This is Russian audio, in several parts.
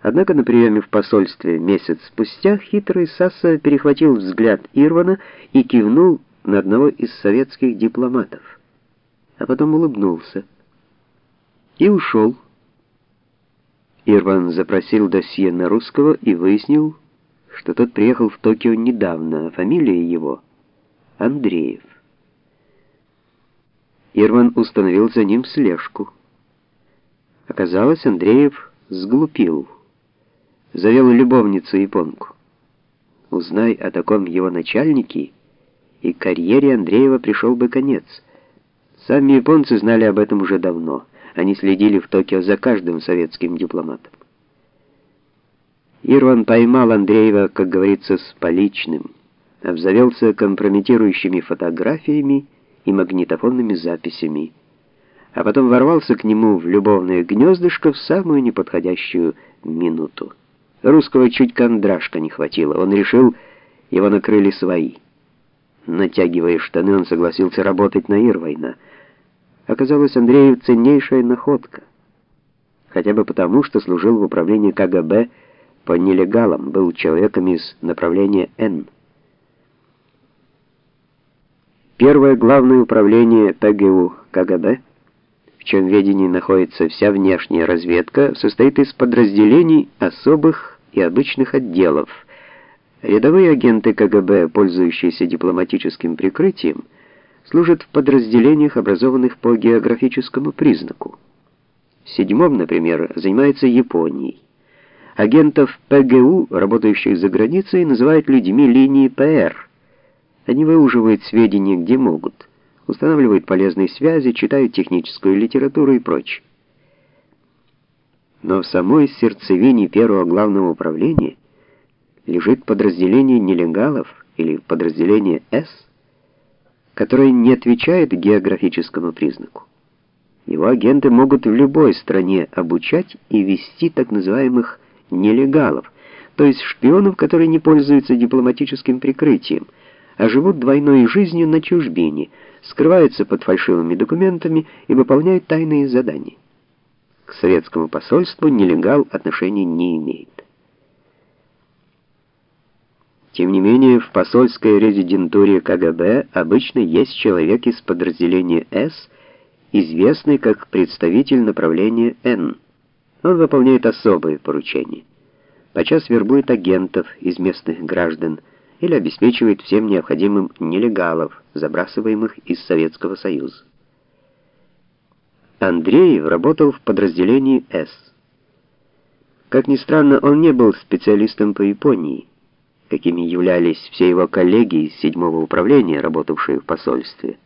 Однако на приеме в посольстве месяц спустя хитрый Сасса перехватил взгляд Ирвана и кивнул на одного из советских дипломатов, а потом улыбнулся и ушел. Ирван запросил досье на русского и выяснил, что тот приехал в Токио недавно, а фамилия его Андреев. Ирван установил за ним слежку. Оказалось, Андреев сглупил завел любовницу-японку. Узнай о таком его начальнике, и карьере Андреева пришел бы конец. Сами японцы знали об этом уже давно. Они следили в Токио за каждым советским дипломатом. Ирван поймал Андреева, как говорится, с поличным, обзавелся компрометирующими фотографиями и магнитофонными записями, а потом ворвался к нему в любовное гнездышко в самую неподходящую минуту. Русского чуть кондрашка не хватило. Он решил, его накрыли свои. Натягивая штаны, он согласился работать на Ирвайна. Оказалось, Андреев ценнейшая находка. Хотя бы потому, что служил в управлении КГБ по нелегалам, был человеком из направления Н. Первое главное управление ПГУ КГБ чем ведении находится вся внешняя разведка, состоит из подразделений особых и обычных отделов. Рядовые агенты КГБ, пользующиеся дипломатическим прикрытием, служат в подразделениях, образованных по географическому признаку. Седьмом, например, занимается Японией. Агентов ПГУ, работающих за границей, называют людьми линии ПР. Они выуживают сведения где могут устанавливают полезные связи, читают техническую литературу и прочее. Но в самой сердцевине первого главного управления лежит подразделение нелегалов или подразделение С, которое не отвечает географическому признаку. Его агенты могут в любой стране обучать и вести так называемых нелегалов, то есть шпионов, которые не пользуются дипломатическим прикрытием, а живут двойной жизнью на чужбине – скрываются под фальшивыми документами и выполняют тайные задания. К советскому посольству нелегал отношений не имеет. Тем не менее, в посольской резидентуре КГБ обычно есть человек из подразделения С, известный как представитель направления Н. Он выполняет особые поручения. Подчас вербует агентов из местных граждан, или обеспечивает всем необходимым нелегалов, забрасываемых из Советского Союза. Андреев работал в подразделении С. Как ни странно, он не был специалистом по Японии, какими являлись все его коллеги из седьмого управления, работавшие в посольстве.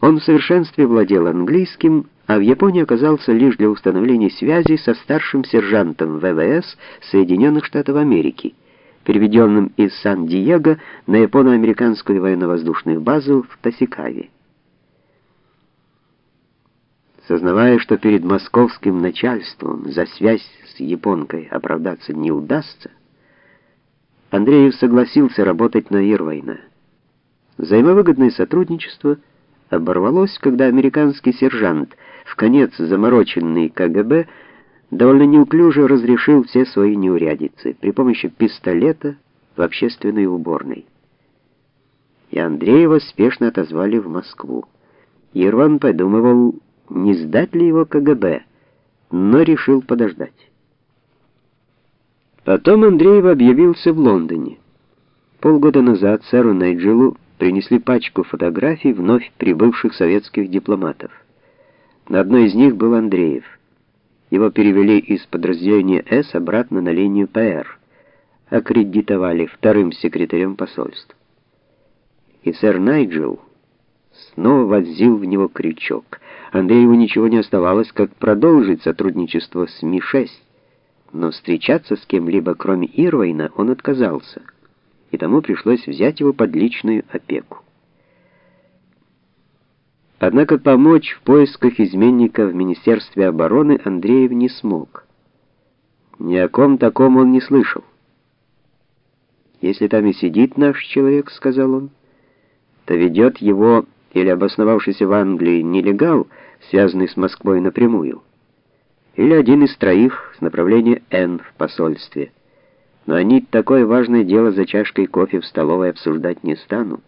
Он в совершенстве владел английским, а в Японии оказался лишь для установления связи со старшим сержантом ВВС Соединенных Штатов Америки – переведенным из Сан-Диего на японо-американскую военно-воздушную базу в Тасикаве. Сознавая, что перед московским начальством за связь с японкой оправдаться не удастся, Андреев согласился работать на Ирвайна. Взаимовыгодное сотрудничество оборвалось, когда американский сержант, в конец замороченный КГБ, довольно неуклюже разрешил все свои неурядицы при помощи пистолета в общественной уборной. И Андреева спешно отозвали в Москву. Ерван подумывал, не сдать ли его КГБ, но решил подождать. Потом Андреев объявился в Лондоне. Полгода назад сэру Найджелу принесли пачку фотографий вновь прибывших советских дипломатов. На одной из них был Андреев. Его перевели из подразделения С обратно на линию ПР, аккредитовали вторым секретарем посольства. И сэр Найджел снова возил в него крючок. Андрееву ничего не оставалось, как продолжить сотрудничество с Ми-6, но встречаться с кем-либо, кроме Ирвайна, он отказался, и тому пришлось взять его под личную опеку. Однако помочь в поисках изменника в Министерстве обороны Андреев не смог. Ни о ком таком он не слышал. «Если там и сидит наш человек», — сказал он, — «то ведет его или обосновавшийся в Англии нелегал, связанный с Москвой напрямую, или один из троих с направления Н в посольстве. Но они такое важное дело за чашкой кофе в столовой обсуждать не станут.